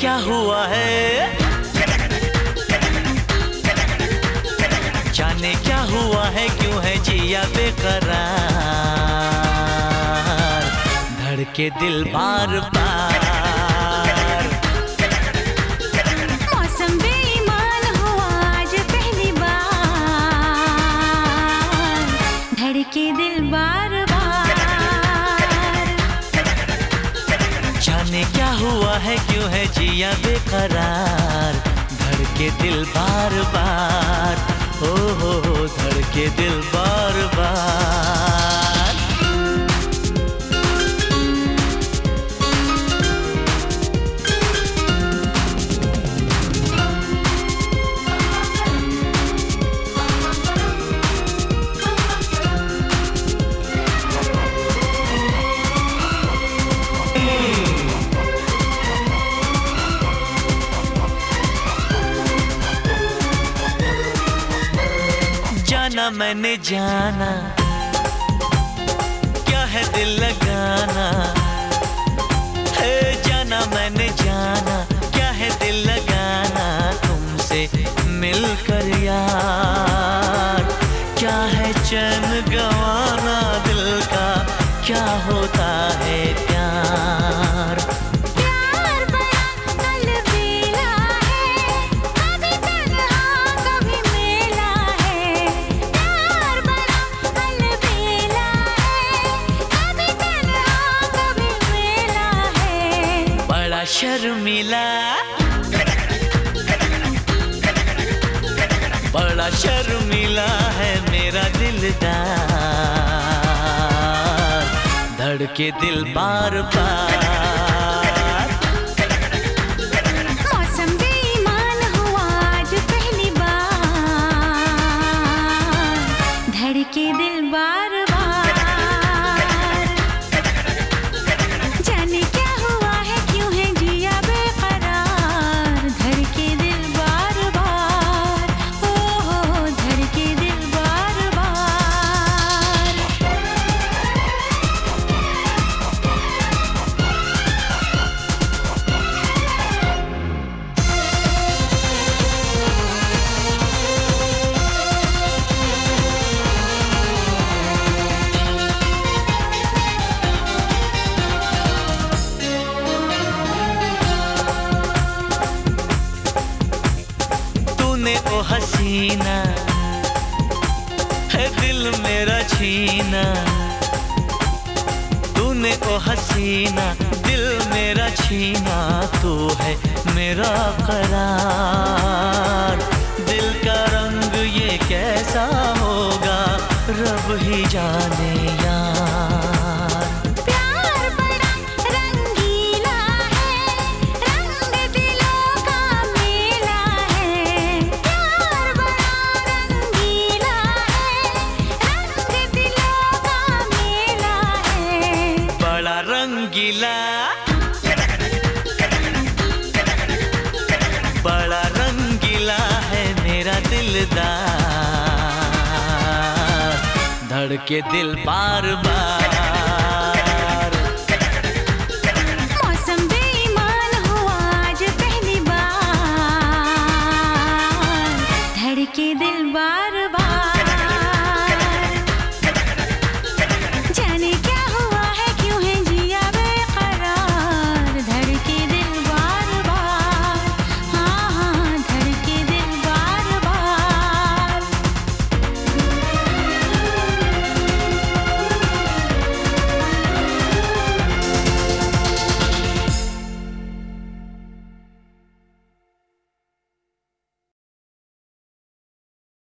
क्या हुआ है? जाने क्या हुआ है? क्यों है जिया बेकरार? धड़के दिल बार बार। जाने क्या हुआ है, क्यों है जिया बेकरार? धड़के दिल बार बार। हो हो धड़के दिल बार बार। जाना मैंने जाना। क्या है दिल लगाना? है शर्मिला बड़ा शर्मिला है मेरा दिलदार। धड़के दिल बार बार। तूने ओ हसीना, है दिल मेरा छीना। तूने ओ हसीना, दिल मेरा छीना, तू है मेरा करार। दिल का रंग ये कैसा होगा, रब ही जाने रंगीला बड़ा रंगीला है मेरा दिलदार। धड़के दिल बार बार।